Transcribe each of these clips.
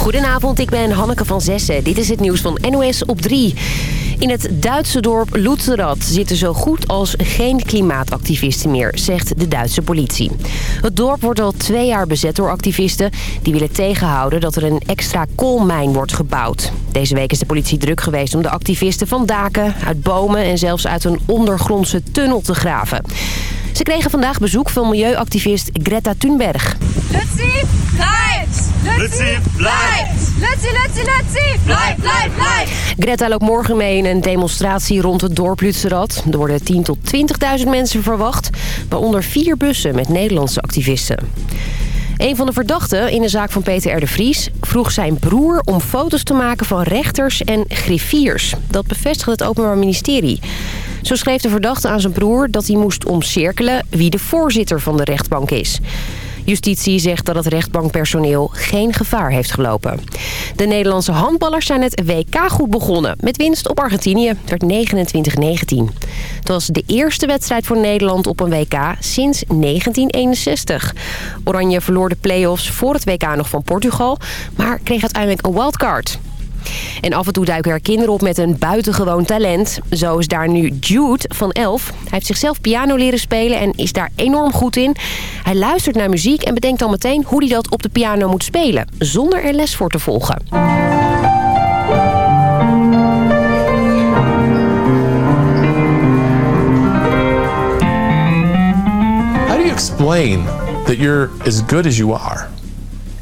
Goedenavond, ik ben Hanneke van Zessen. Dit is het nieuws van NOS op 3. In het Duitse dorp Lutzerat zitten zo goed als geen klimaatactivisten meer, zegt de Duitse politie. Het dorp wordt al twee jaar bezet door activisten die willen tegenhouden dat er een extra koolmijn wordt gebouwd. Deze week is de politie druk geweest om de activisten van daken, uit bomen en zelfs uit een ondergrondse tunnel te graven. Ze kregen vandaag bezoek van milieuactivist Greta Thunberg. Het Hi! Let's see, blijft! Let's see, let's Blijf, blijf, blijf! Greta loopt morgen mee in een demonstratie rond het dorp Lutserad. Er worden 10.000 tot 20.000 mensen verwacht, waaronder vier bussen met Nederlandse activisten. Een van de verdachten in de zaak van Peter R. de Vries vroeg zijn broer om foto's te maken van rechters en griffiers. Dat bevestigde het Openbaar Ministerie. Zo schreef de verdachte aan zijn broer dat hij moest omcirkelen wie de voorzitter van de rechtbank is. Justitie zegt dat het rechtbankpersoneel geen gevaar heeft gelopen. De Nederlandse handballers zijn het WK goed begonnen. Met winst op Argentinië. Het werd 29-19. Het was de eerste wedstrijd voor Nederland op een WK sinds 1961. Oranje verloor de play-offs voor het WK nog van Portugal... maar kreeg uiteindelijk een wildcard. En af en toe duiken er kinderen op met een buitengewoon talent. Zo is daar nu Jude van elf. Hij heeft zichzelf piano leren spelen en is daar enorm goed in. Hij luistert naar muziek en bedenkt al meteen hoe hij dat op de piano moet spelen. Zonder er les voor te volgen. How do you explain that you're as good as you are?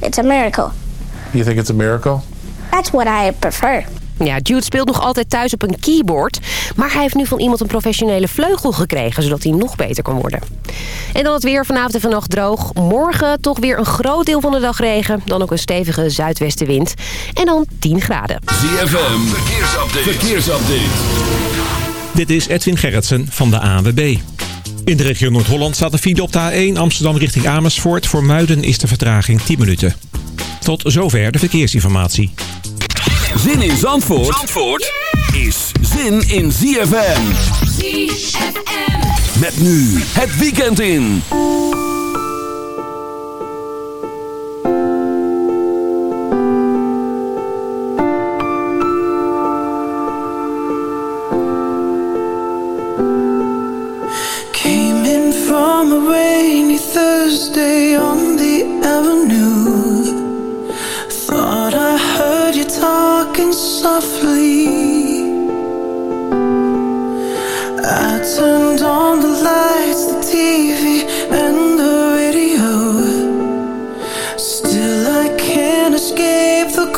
It's a miracle. You think it's a miracle? That's what I prefer. Ja, Jude speelt nog altijd thuis op een keyboard. Maar hij heeft nu van iemand een professionele vleugel gekregen... zodat hij nog beter kan worden. En dan het weer vanavond en vannacht droog. Morgen toch weer een groot deel van de dag regen. Dan ook een stevige zuidwestenwind. En dan 10 graden. ZFM, verkeersupdate. verkeersupdate. Dit is Edwin Gerritsen van de ANWB. In de regio Noord-Holland staat de file op de A1 Amsterdam richting Amersfoort. Voor Muiden is de vertraging 10 minuten. Tot zover de verkeersinformatie. Zin in Zandvoort, Zandvoort is zin in ZFM. ZFM. Met nu het weekend in. I I turned on the the the lights, TV, and radio. Still, can't escape of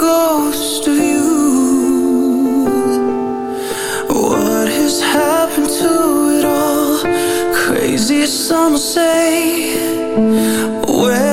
some say where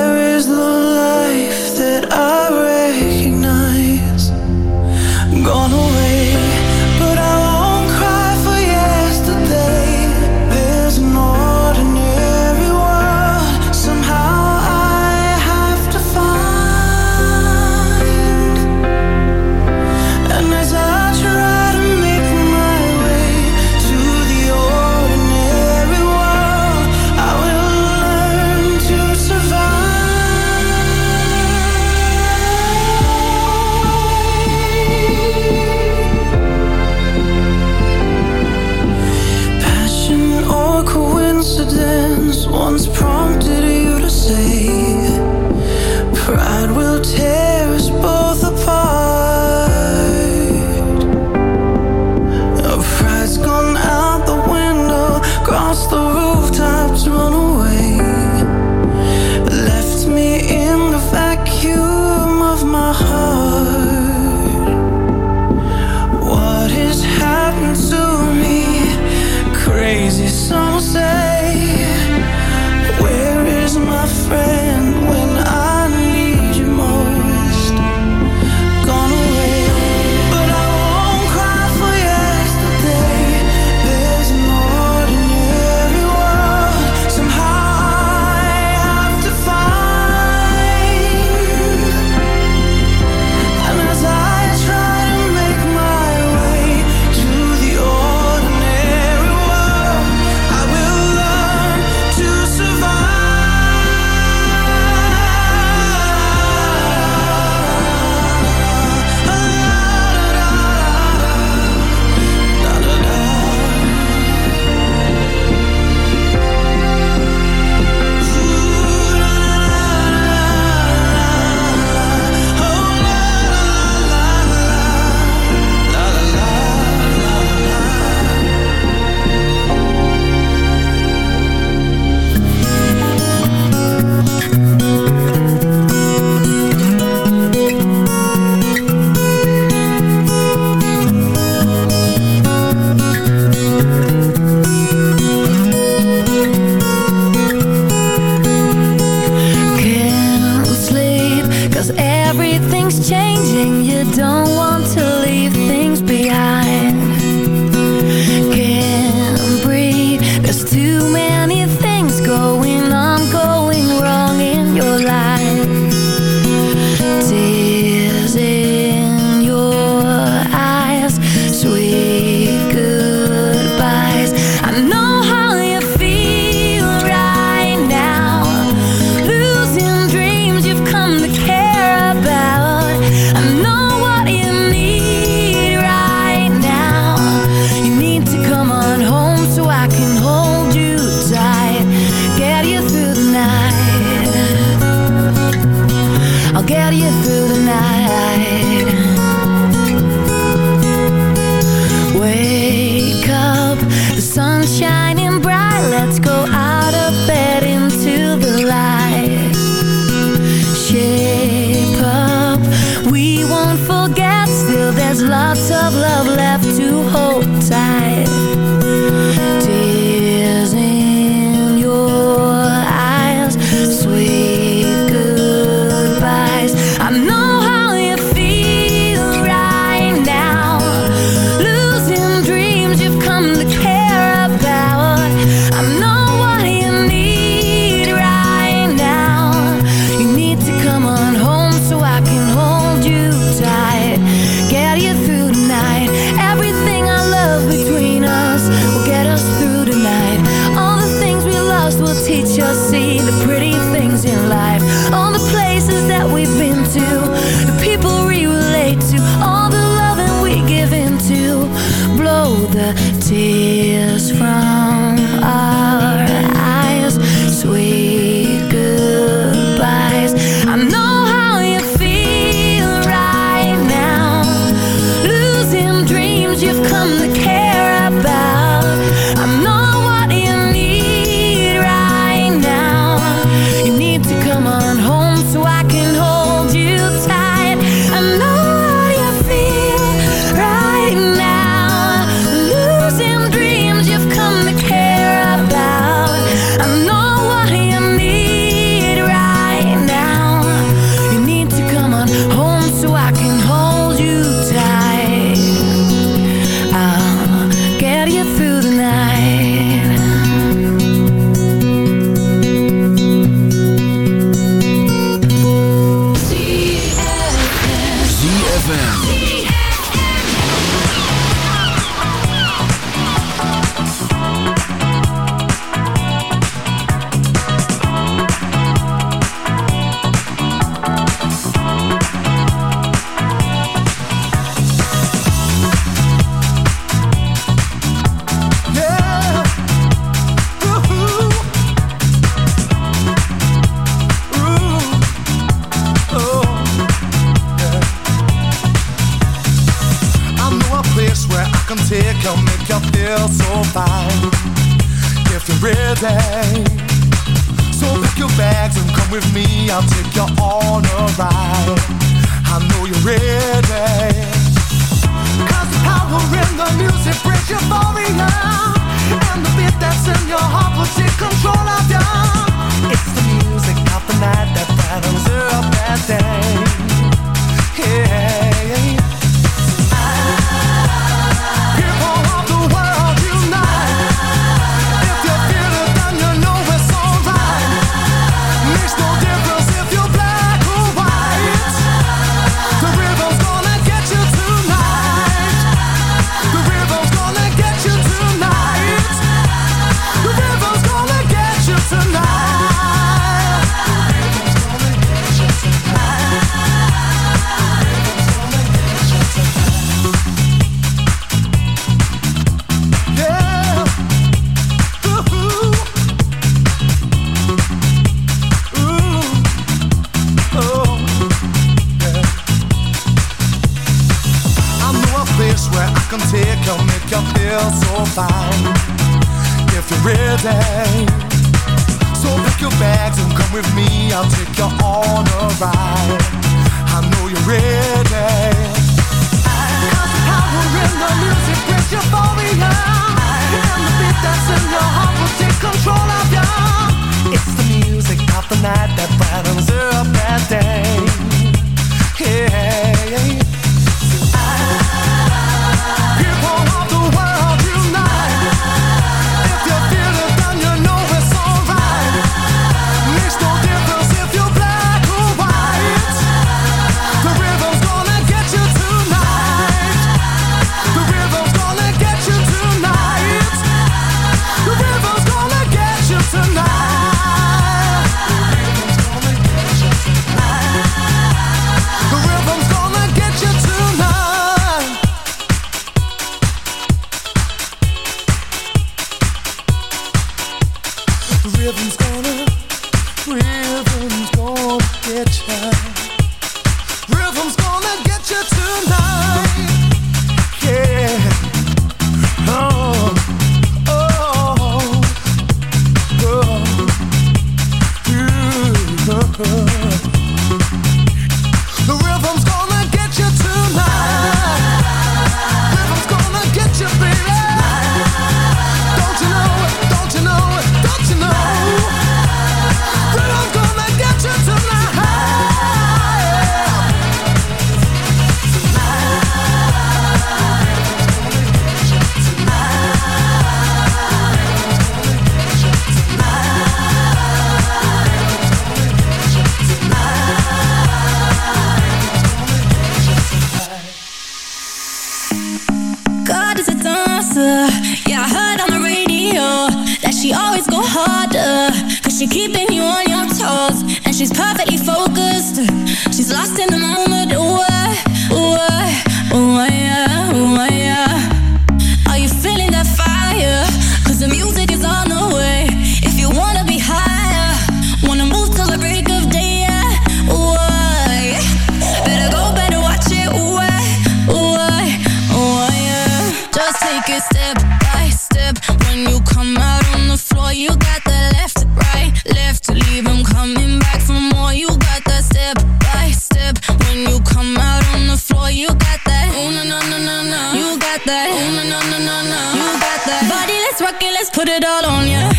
on you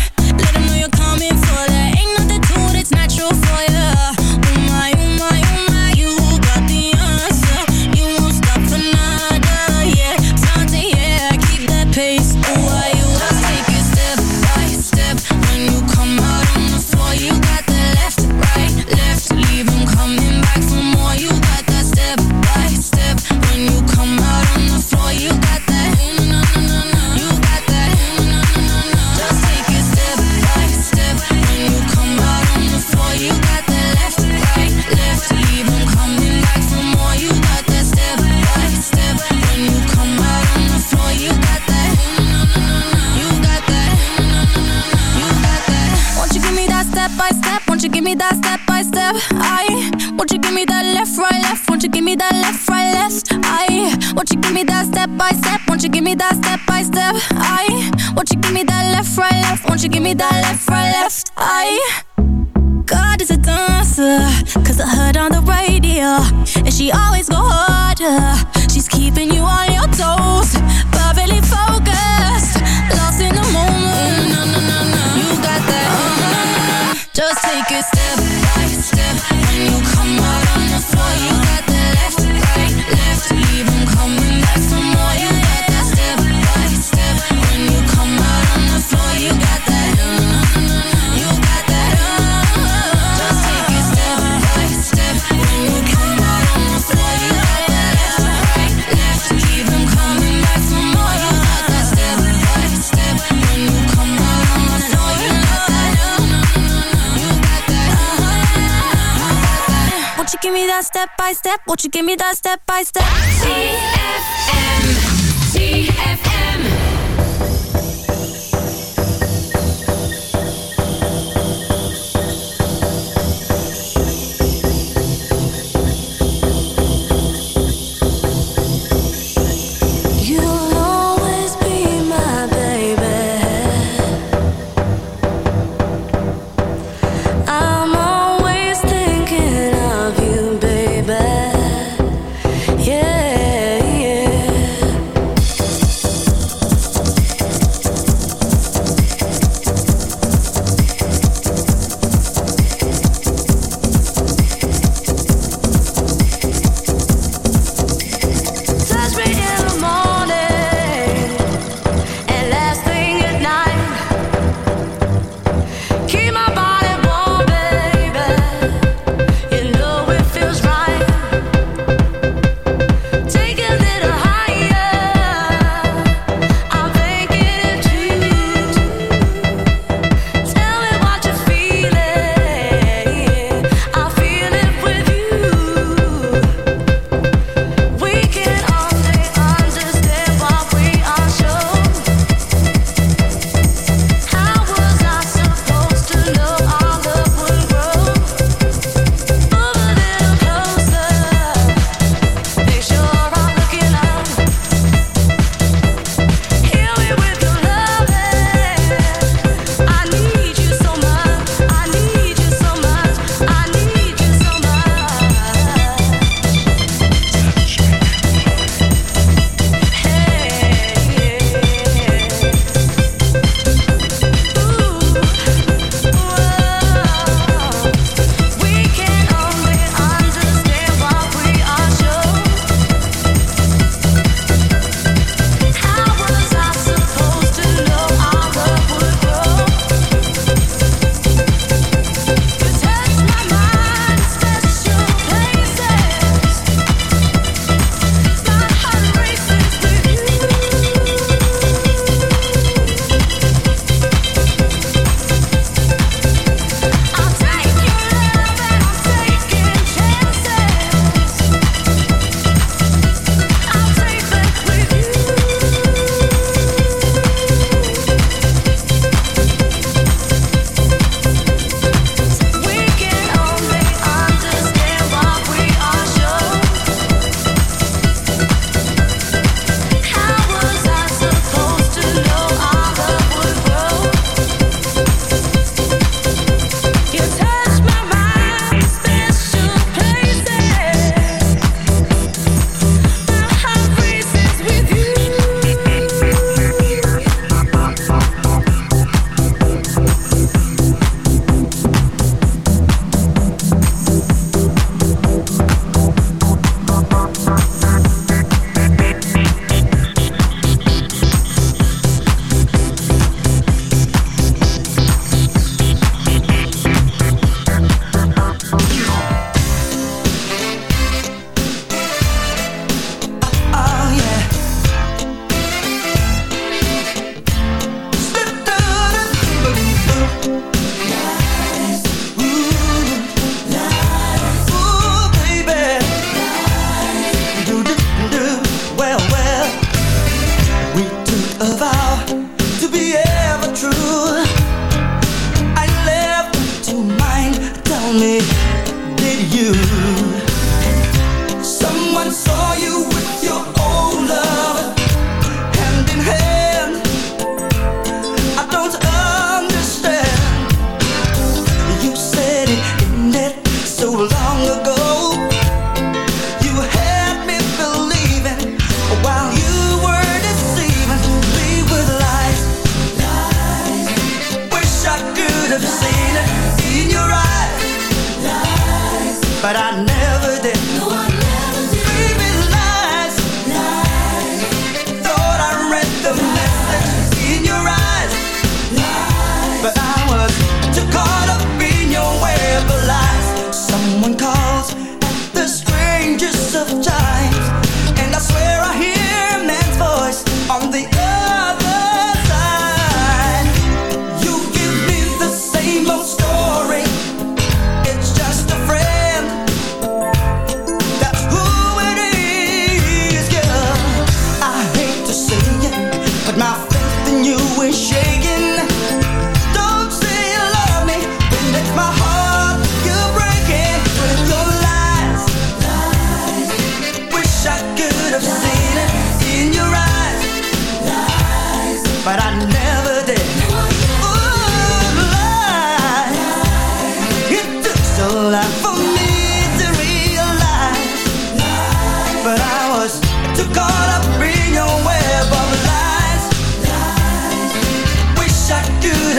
step? Won't you give me that step by step? F M.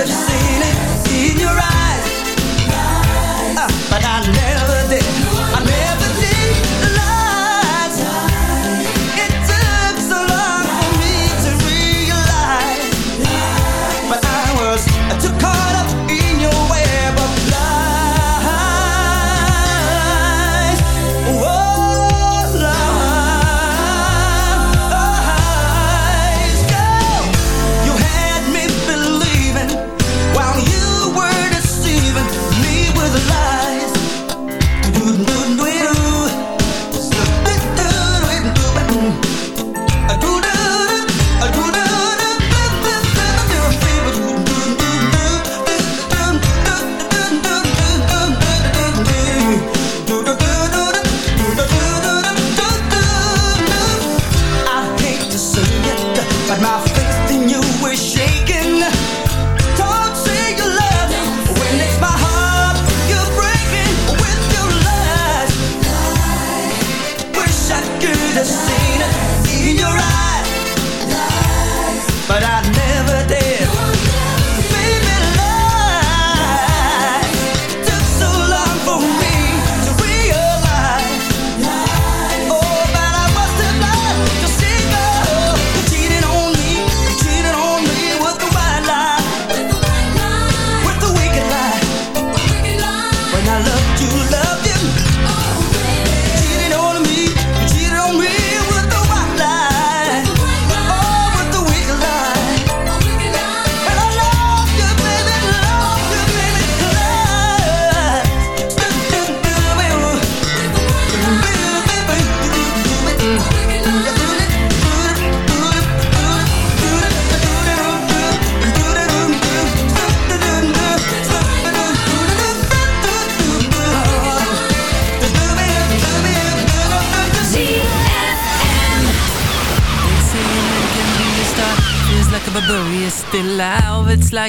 have seen.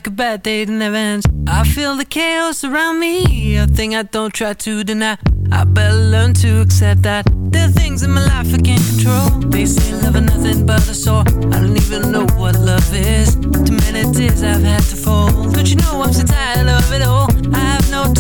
like a bad day that never ends. I feel the chaos around me, a thing I don't try to deny. I better learn to accept that there are things in my life I can't control. They say love is nothing but a sore. I don't even know what love is. Too many tears I've had to fall. Don't you know I'm so tired of it all?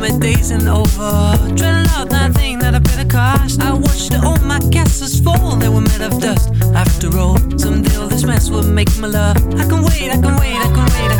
my days ain't over Dreading out that thing that I better cost I watched all my castles fall, they were made of dust After all, someday all this mess will make my love I can wait, I can wait, I can wait, I can wait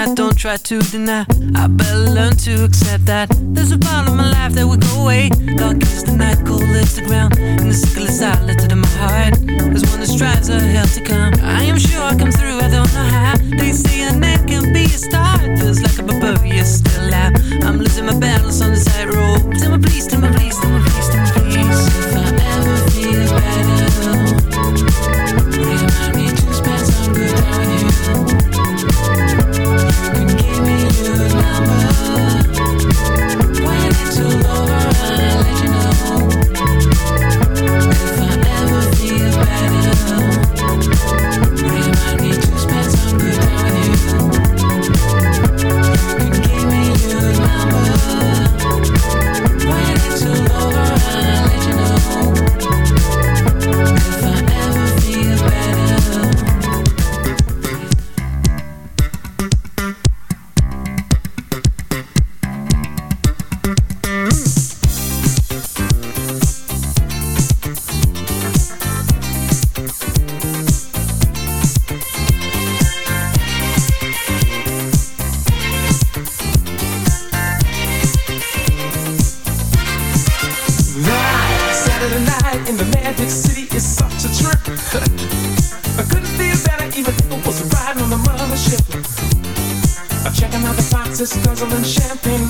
I don't try to deny I better learn to accept that There's a part of my life that will go away Dark is the night, cold is the ground And the sickle is out, lifted in my heart There's one that strives for hell to come I am sure I come through, I don't know how They say a net can be a star Feels like a barbarian still out I'm losing my balance on the tightrope Tell me please, tell me please, tell me glasses, guzzling champagne